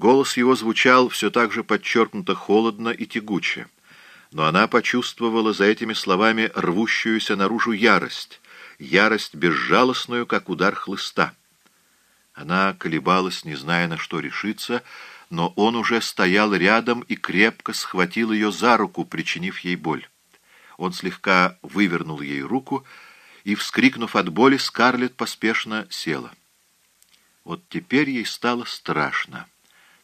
Голос его звучал все так же подчеркнуто холодно и тягуче, но она почувствовала за этими словами рвущуюся наружу ярость, ярость безжалостную, как удар хлыста. Она колебалась, не зная, на что решиться, но он уже стоял рядом и крепко схватил ее за руку, причинив ей боль. Он слегка вывернул ей руку, и, вскрикнув от боли, Скарлетт поспешно села. Вот теперь ей стало страшно.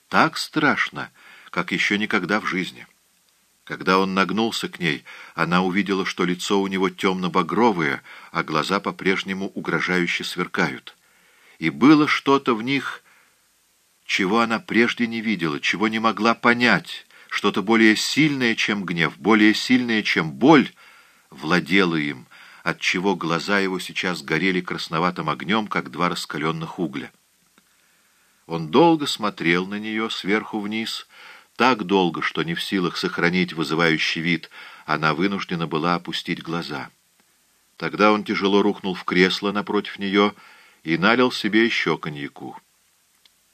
Так страшно, как еще никогда в жизни. Когда он нагнулся к ней, она увидела, что лицо у него темно-багровое, а глаза по-прежнему угрожающе сверкают. И было что-то в них, чего она прежде не видела, чего не могла понять, что-то более сильное, чем гнев, более сильное, чем боль, владело им, отчего глаза его сейчас горели красноватым огнем, как два раскаленных угля. Он долго смотрел на нее сверху вниз, так долго, что не в силах сохранить вызывающий вид, она вынуждена была опустить глаза. Тогда он тяжело рухнул в кресло напротив нее и налил себе еще коньяку.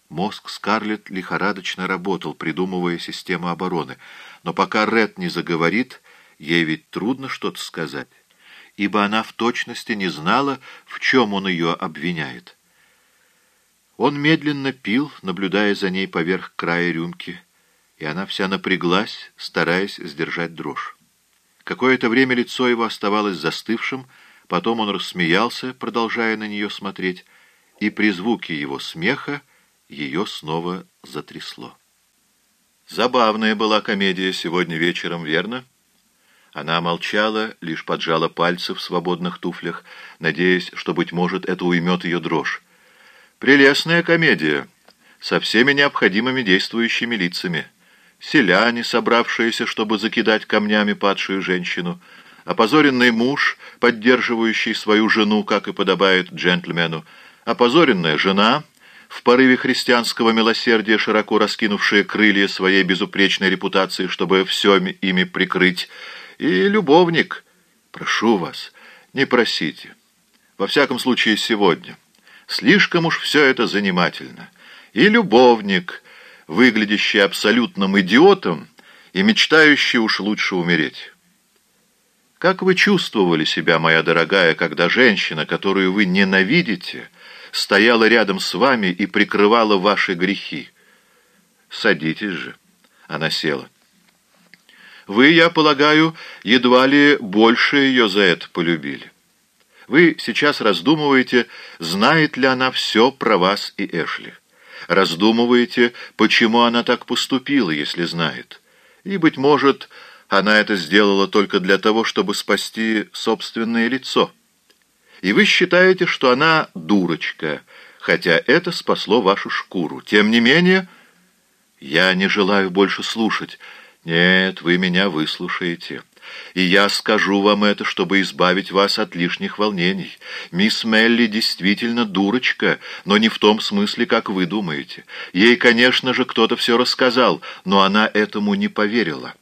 Мозг Скарлетт лихорадочно работал, придумывая систему обороны, но пока Ред не заговорит, ей ведь трудно что-то сказать, ибо она в точности не знала, в чем он ее обвиняет. Он медленно пил, наблюдая за ней поверх края рюмки, и она вся напряглась, стараясь сдержать дрожь. Какое-то время лицо его оставалось застывшим, потом он рассмеялся, продолжая на нее смотреть, и при звуке его смеха ее снова затрясло. Забавная была комедия сегодня вечером, верно? Она молчала, лишь поджала пальцы в свободных туфлях, надеясь, что, быть может, это уймет ее дрожь. Прелестная комедия, со всеми необходимыми действующими лицами. Селяне, собравшиеся, чтобы закидать камнями падшую женщину, опозоренный муж, поддерживающий свою жену, как и подобает джентльмену, опозоренная жена, в порыве христианского милосердия, широко раскинувшая крылья своей безупречной репутации, чтобы все ими прикрыть, и любовник. Прошу вас, не просите. Во всяком случае, сегодня. Слишком уж все это занимательно. И любовник, выглядящий абсолютным идиотом и мечтающий уж лучше умереть. Как вы чувствовали себя, моя дорогая, когда женщина, которую вы ненавидите, стояла рядом с вами и прикрывала ваши грехи? Садитесь же. Она села. Вы, я полагаю, едва ли больше ее за это полюбили. Вы сейчас раздумываете, знает ли она все про вас и Эшли. Раздумываете, почему она так поступила, если знает. И, быть может, она это сделала только для того, чтобы спасти собственное лицо. И вы считаете, что она дурочка, хотя это спасло вашу шкуру. Тем не менее, я не желаю больше слушать. Нет, вы меня выслушаете» и я скажу вам это, чтобы избавить вас от лишних волнений. Мисс Мелли действительно дурочка, но не в том смысле, как вы думаете. Ей, конечно же, кто-то все рассказал, но она этому не поверила.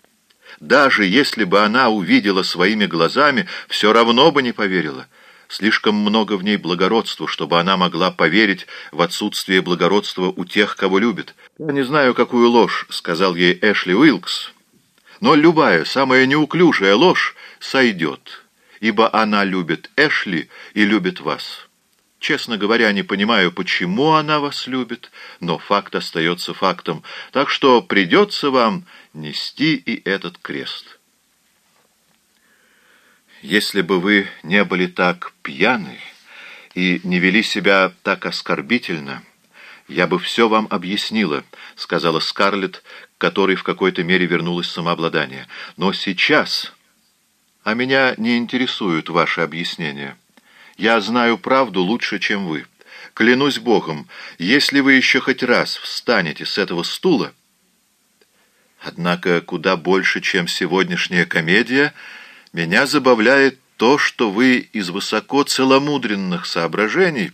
Даже если бы она увидела своими глазами, все равно бы не поверила. Слишком много в ней благородства, чтобы она могла поверить в отсутствие благородства у тех, кого любит. «Я не знаю, какую ложь», — сказал ей Эшли Уилкс, но любая, самая неуклюжая ложь сойдет, ибо она любит Эшли и любит вас. Честно говоря, не понимаю, почему она вас любит, но факт остается фактом, так что придется вам нести и этот крест. Если бы вы не были так пьяны и не вели себя так оскорбительно, я бы все вам объяснила, — сказала Скарлетт, которой в какой-то мере вернулось самообладание. Но сейчас... А меня не интересуют ваши объяснения. Я знаю правду лучше, чем вы. Клянусь Богом, если вы еще хоть раз встанете с этого стула... Однако куда больше, чем сегодняшняя комедия, меня забавляет то, что вы из высоко целомудренных соображений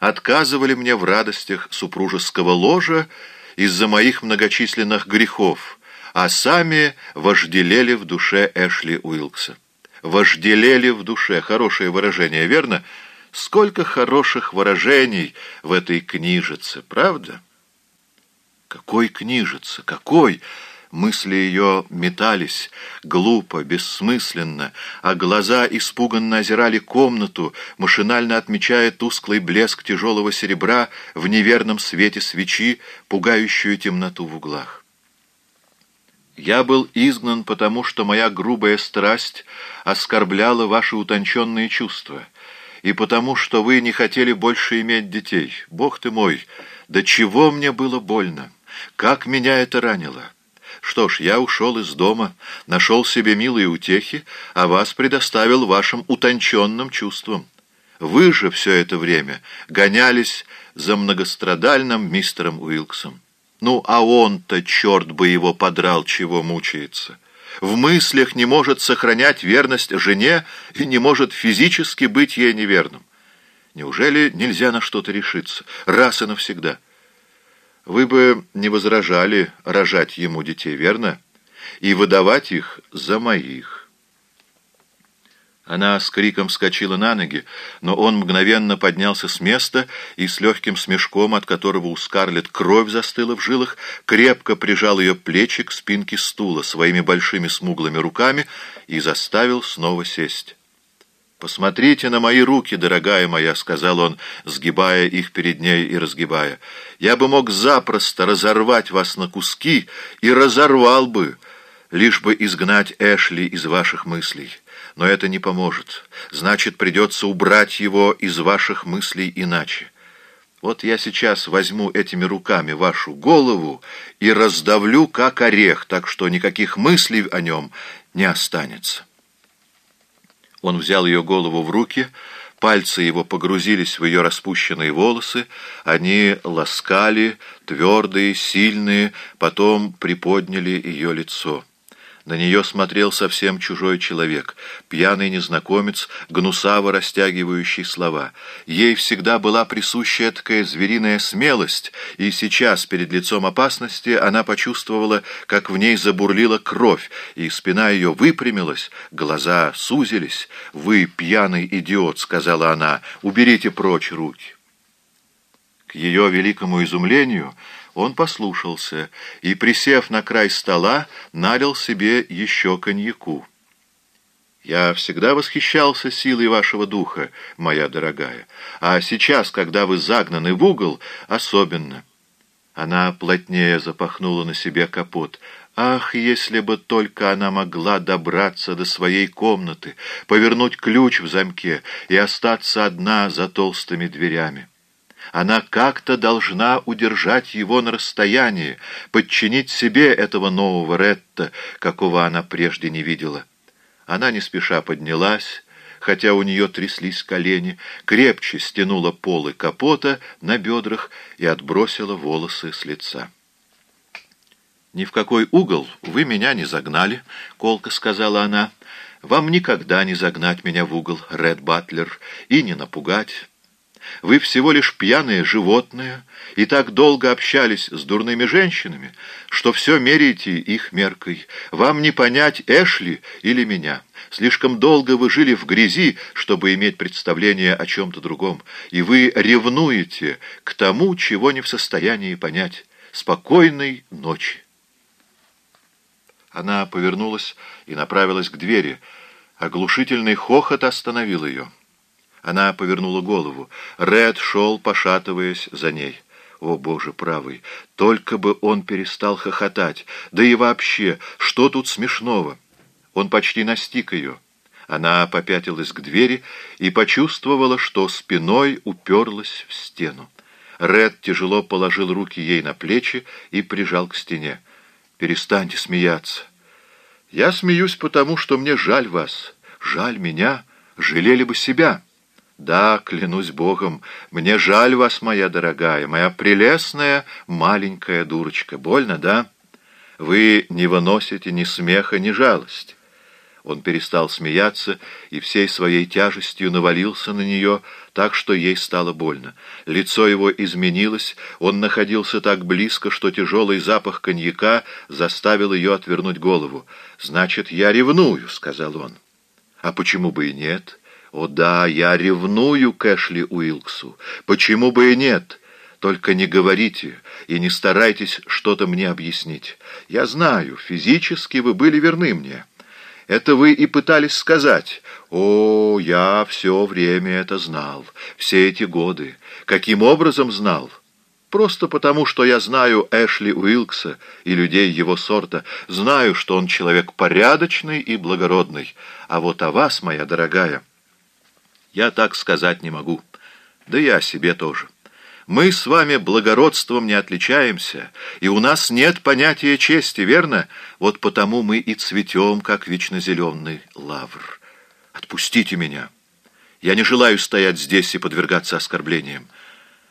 отказывали мне в радостях супружеского ложа из-за моих многочисленных грехов, а сами вожделели в душе Эшли Уилкса. Вожделели в душе. Хорошее выражение, верно? Сколько хороших выражений в этой книжице, правда? Какой книжица? Какой? Мысли ее метались, глупо, бессмысленно, а глаза испуганно озирали комнату, машинально отмечая тусклый блеск тяжелого серебра в неверном свете свечи, пугающую темноту в углах. Я был изгнан, потому что моя грубая страсть оскорбляла ваши утонченные чувства, и потому что вы не хотели больше иметь детей. Бог ты мой, до чего мне было больно, как меня это ранило!» Что ж, я ушел из дома, нашел себе милые утехи, а вас предоставил вашим утонченным чувствам. Вы же все это время гонялись за многострадальным мистером Уилксом. Ну, а он-то, черт бы его подрал, чего мучается. В мыслях не может сохранять верность жене и не может физически быть ей неверным. Неужели нельзя на что-то решиться, раз и навсегда?» Вы бы не возражали рожать ему детей, верно? И выдавать их за моих. Она с криком вскочила на ноги, но он мгновенно поднялся с места и с легким смешком, от которого у Скарлетт кровь застыла в жилах, крепко прижал ее плечи к спинке стула своими большими смуглыми руками и заставил снова сесть. «Посмотрите на мои руки, дорогая моя», — сказал он, сгибая их перед ней и разгибая. «Я бы мог запросто разорвать вас на куски и разорвал бы, лишь бы изгнать Эшли из ваших мыслей. Но это не поможет. Значит, придется убрать его из ваших мыслей иначе. Вот я сейчас возьму этими руками вашу голову и раздавлю, как орех, так что никаких мыслей о нем не останется». Он взял ее голову в руки, пальцы его погрузились в ее распущенные волосы, они ласкали, твердые, сильные, потом приподняли ее лицо. На нее смотрел совсем чужой человек, пьяный незнакомец, гнусаво растягивающий слова. Ей всегда была присуща такая звериная смелость, и сейчас, перед лицом опасности, она почувствовала, как в ней забурлила кровь, и спина ее выпрямилась, глаза сузились. «Вы пьяный идиот», — сказала она, — «уберите прочь руки». К ее великому изумлению он послушался и, присев на край стола, налил себе еще коньяку. «Я всегда восхищался силой вашего духа, моя дорогая, а сейчас, когда вы загнаны в угол, особенно». Она плотнее запахнула на себе капот. Ах, если бы только она могла добраться до своей комнаты, повернуть ключ в замке и остаться одна за толстыми дверями! Она как-то должна удержать его на расстоянии, подчинить себе этого нового Ретта, какого она прежде не видела. Она не спеша поднялась, хотя у нее тряслись колени, крепче стянула полы капота на бедрах и отбросила волосы с лица. «Ни в какой угол вы меня не загнали», — колко сказала она. «Вам никогда не загнать меня в угол, Ред Батлер, и не напугать». Вы всего лишь пьяные животные и так долго общались с дурными женщинами, что все меряете их меркой. Вам не понять, Эшли или меня. Слишком долго вы жили в грязи, чтобы иметь представление о чем-то другом, и вы ревнуете к тому, чего не в состоянии понять. Спокойной ночи. Она повернулась и направилась к двери. Оглушительный хохот остановил ее. Она повернула голову. Ред шел, пошатываясь за ней. О, Боже правый, только бы он перестал хохотать. Да и вообще, что тут смешного? Он почти настиг ее. Она попятилась к двери и почувствовала, что спиной уперлась в стену. Ред тяжело положил руки ей на плечи и прижал к стене. «Перестаньте смеяться. Я смеюсь потому, что мне жаль вас. Жаль меня. Жалели бы себя». Да, клянусь Богом, мне жаль вас, моя дорогая, моя прелестная маленькая дурочка. Больно, да? Вы не выносите ни смеха, ни жалости. Он перестал смеяться и всей своей тяжестью навалился на нее, так что ей стало больно. Лицо его изменилось, он находился так близко, что тяжелый запах коньяка заставил ее отвернуть голову. «Значит, я ревную», — сказал он. «А почему бы и нет?» О да, я ревную к Эшли Уилксу. Почему бы и нет? Только не говорите и не старайтесь что-то мне объяснить. Я знаю, физически вы были верны мне. Это вы и пытались сказать. О, я все время это знал, все эти годы. Каким образом знал? Просто потому, что я знаю Эшли Уилкса и людей его сорта, знаю, что он человек порядочный и благородный. А вот о вас, моя дорогая, я так сказать не могу. Да о себе тоже. Мы с вами благородством не отличаемся, и у нас нет понятия чести, верно? Вот потому мы и цветем, как вечнозеленый лавр. Отпустите меня. Я не желаю стоять здесь и подвергаться оскорблениям.